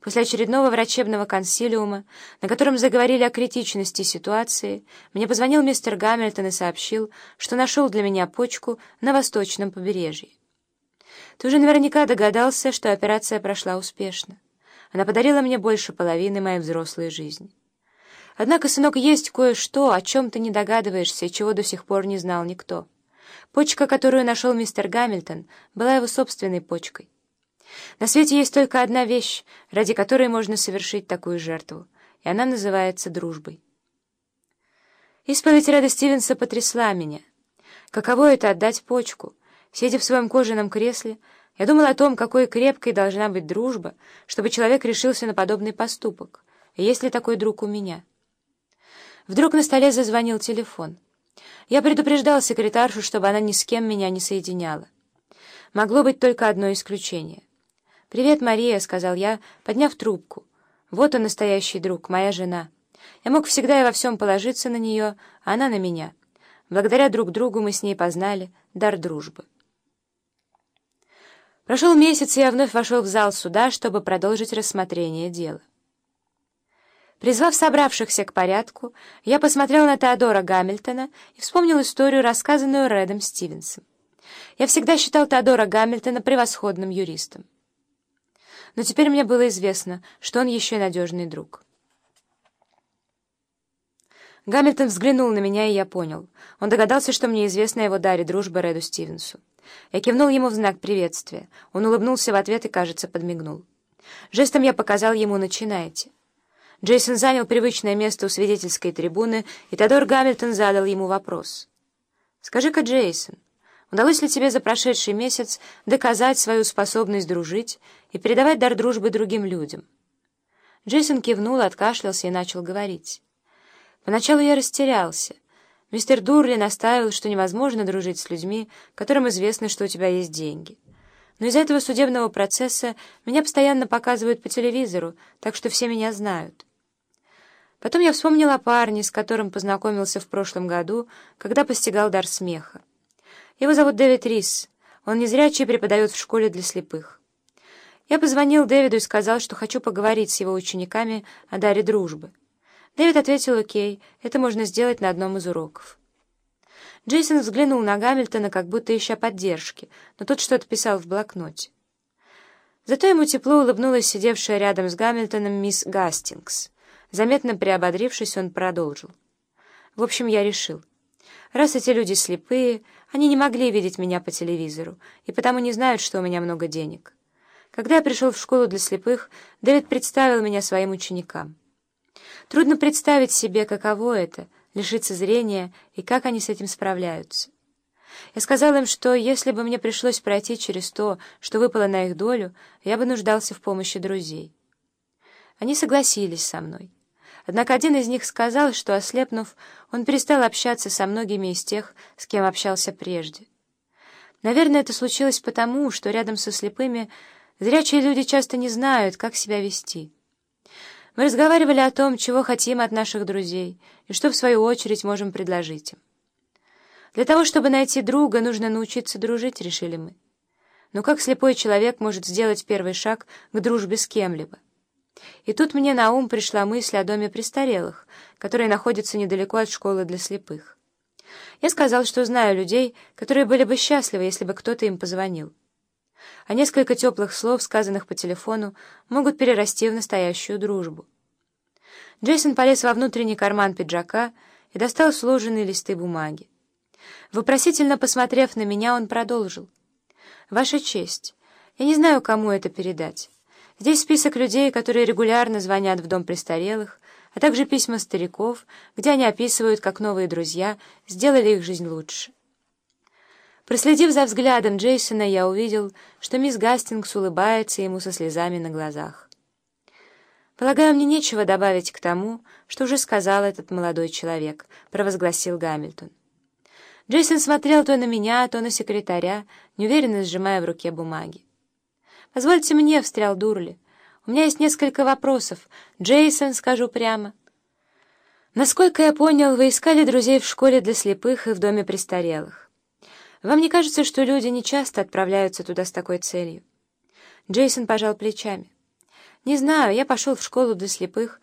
После очередного врачебного консилиума, на котором заговорили о критичности ситуации, мне позвонил мистер Гамильтон и сообщил, что нашел для меня почку на восточном побережье. Ты уже наверняка догадался, что операция прошла успешно. Она подарила мне больше половины моей взрослой жизни. Однако, сынок, есть кое-что, о чем ты не догадываешься и чего до сих пор не знал никто. Почка, которую нашел мистер Гамильтон, была его собственной почкой. На свете есть только одна вещь, ради которой можно совершить такую жертву, и она называется дружбой. Исповедь Реда Стивенса потрясла меня. Каково это — отдать почку? Сидя в своем кожаном кресле, я думал о том, какой крепкой должна быть дружба, чтобы человек решился на подобный поступок, и есть ли такой друг у меня. Вдруг на столе зазвонил телефон. Я предупреждал секретаршу, чтобы она ни с кем меня не соединяла. Могло быть только одно исключение. «Привет, Мария», — сказал я, подняв трубку. «Вот он, настоящий друг, моя жена. Я мог всегда и во всем положиться на нее, а она на меня. Благодаря друг другу мы с ней познали дар дружбы». Прошел месяц, и я вновь вошел в зал суда, чтобы продолжить рассмотрение дела. Призвав собравшихся к порядку, я посмотрел на Теодора Гамильтона и вспомнил историю, рассказанную Редом Стивенсом. Я всегда считал Теодора Гамильтона превосходным юристом но теперь мне было известно, что он еще и надежный друг. Гамильтон взглянул на меня, и я понял. Он догадался, что мне известно его даре дружбы Реду Стивенсу. Я кивнул ему в знак приветствия. Он улыбнулся в ответ и, кажется, подмигнул. Жестом я показал ему «начинайте». Джейсон занял привычное место у свидетельской трибуны, и Тодор Гамильтон задал ему вопрос. «Скажи-ка, Джейсон, Удалось ли тебе за прошедший месяц доказать свою способность дружить и передавать дар дружбы другим людям?» Джейсон кивнул, откашлялся и начал говорить. «Поначалу я растерялся. Мистер Дурли настаивал, что невозможно дружить с людьми, которым известно, что у тебя есть деньги. Но из-за этого судебного процесса меня постоянно показывают по телевизору, так что все меня знают. Потом я вспомнил о парне, с которым познакомился в прошлом году, когда постигал дар смеха. Его зовут Дэвид Рис. Он незрячий преподает в школе для слепых. Я позвонил Дэвиду и сказал, что хочу поговорить с его учениками о даре дружбы. Дэвид ответил «Окей, это можно сделать на одном из уроков». Джейсон взглянул на Гамильтона, как будто ища поддержки, но тот что-то писал в блокноте. Зато ему тепло улыбнулась сидевшая рядом с Гамильтоном мисс Гастингс. Заметно приободрившись, он продолжил. «В общем, я решил. Раз эти люди слепые, они не могли видеть меня по телевизору, и потому не знают, что у меня много денег. Когда я пришел в школу для слепых, Дэвид представил меня своим ученикам. Трудно представить себе, каково это — лишиться зрения, и как они с этим справляются. Я сказал им, что если бы мне пришлось пройти через то, что выпало на их долю, я бы нуждался в помощи друзей. Они согласились со мной. Однако один из них сказал, что, ослепнув, он перестал общаться со многими из тех, с кем общался прежде. Наверное, это случилось потому, что рядом со слепыми зрячие люди часто не знают, как себя вести. Мы разговаривали о том, чего хотим от наших друзей, и что, в свою очередь, можем предложить им. Для того, чтобы найти друга, нужно научиться дружить, решили мы. Но как слепой человек может сделать первый шаг к дружбе с кем-либо? И тут мне на ум пришла мысль о доме престарелых, который находится недалеко от школы для слепых. Я сказал, что знаю людей, которые были бы счастливы, если бы кто-то им позвонил. А несколько теплых слов, сказанных по телефону, могут перерасти в настоящую дружбу. Джейсон полез во внутренний карман пиджака и достал сложенные листы бумаги. Вопросительно посмотрев на меня, он продолжил. «Ваша честь, я не знаю, кому это передать». Здесь список людей, которые регулярно звонят в дом престарелых, а также письма стариков, где они описывают, как новые друзья сделали их жизнь лучше. Проследив за взглядом Джейсона, я увидел, что мисс Гастингс улыбается ему со слезами на глазах. «Полагаю, мне нечего добавить к тому, что уже сказал этот молодой человек», — провозгласил Гамильтон. Джейсон смотрел то на меня, то на секретаря, неуверенно сжимая в руке бумаги. «Позвольте мне», — встрял Дурли. «У меня есть несколько вопросов. Джейсон, скажу прямо». «Насколько я понял, вы искали друзей в школе для слепых и в доме престарелых. Вам не кажется, что люди не часто отправляются туда с такой целью?» Джейсон пожал плечами. «Не знаю, я пошел в школу для слепых,